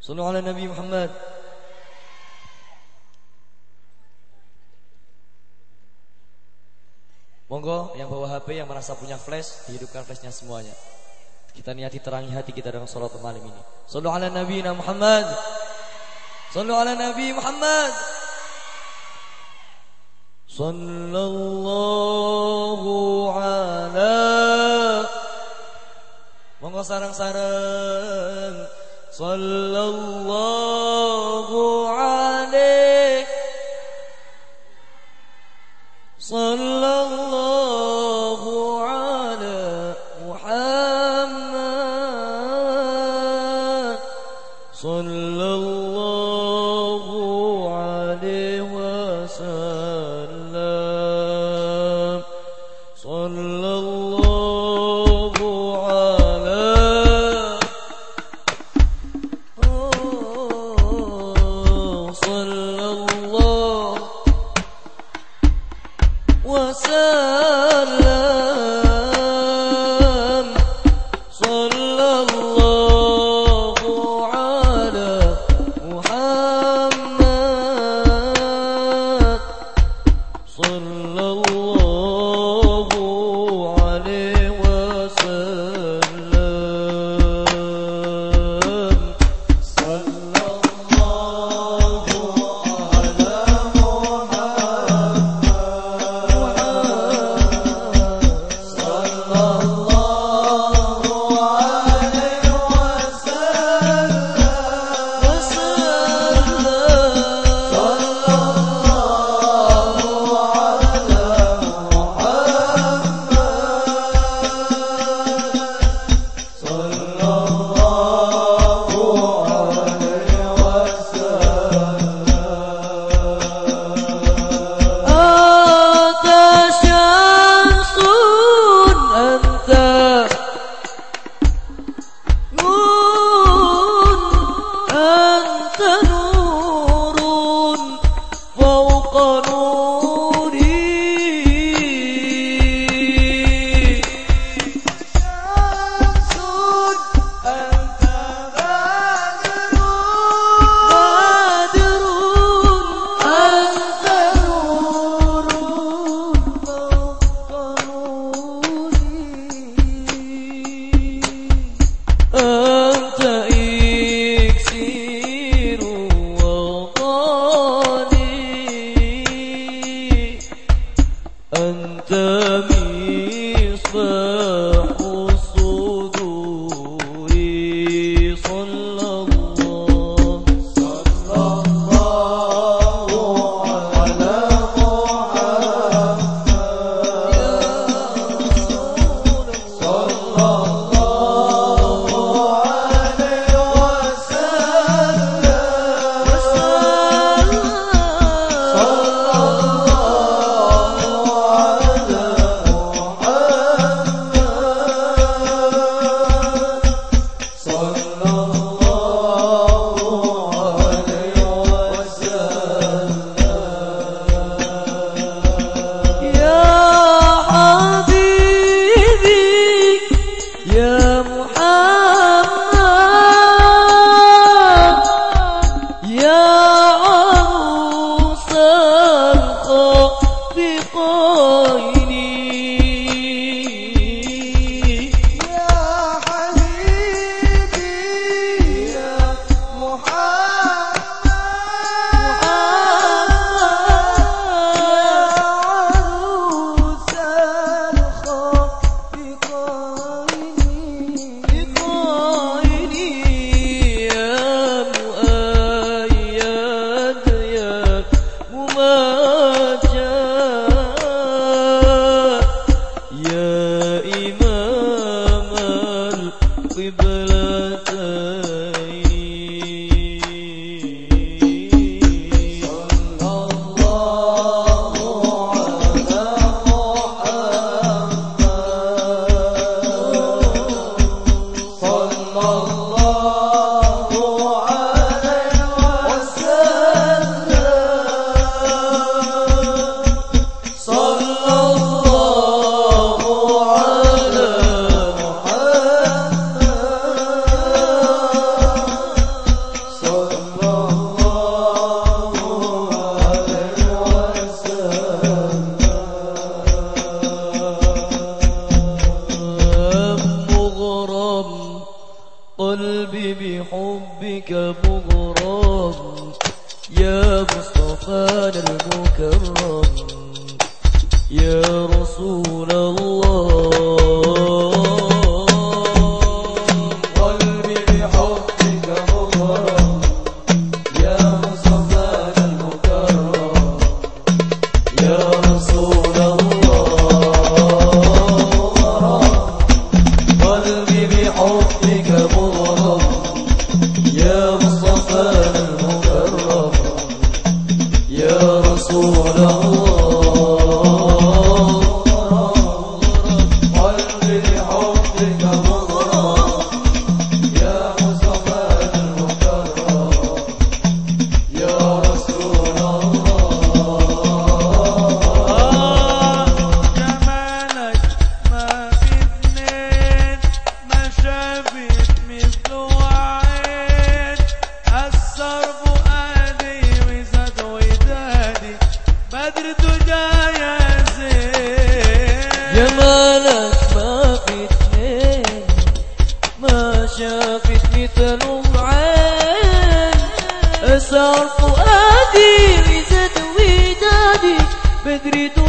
Sallu ala Nabi Muhammad. Monggo yang bawa HP yang merasa punya flash Dihidupkan flashnya semuanya. Kita niati terangi hati kita dengan salat malam ini. Sallu ala Nabi Muhammad. Sallu ala Nabi Muhammad. Sallallahu ala Monggo sarang-sarang صلى الله عليه نور فوق نوري بحبك مغرم يا مصطفانا المكرم يا رسول الله. grito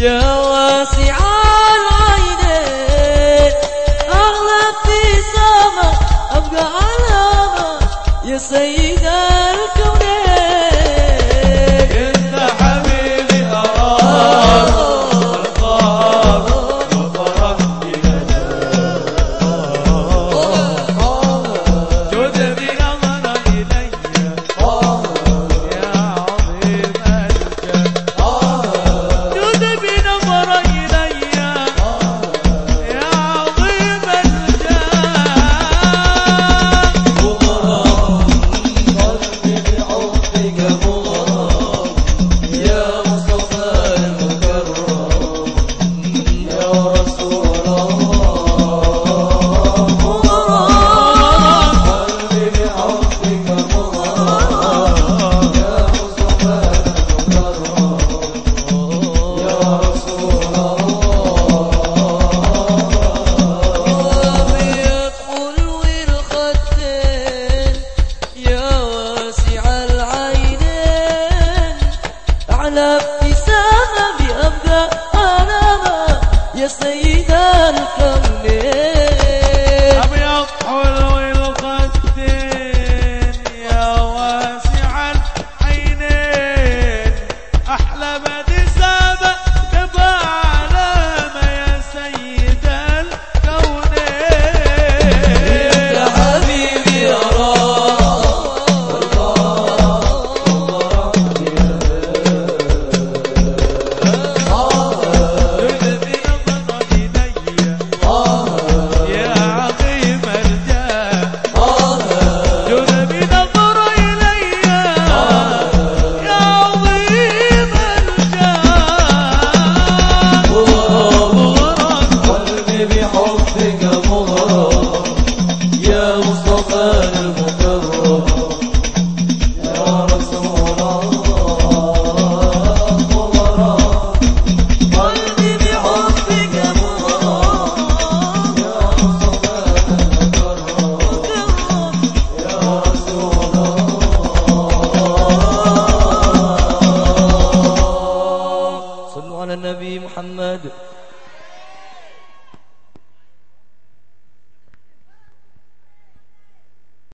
يا واسع العينين أغلب في سما أبقى علامة يا سيدي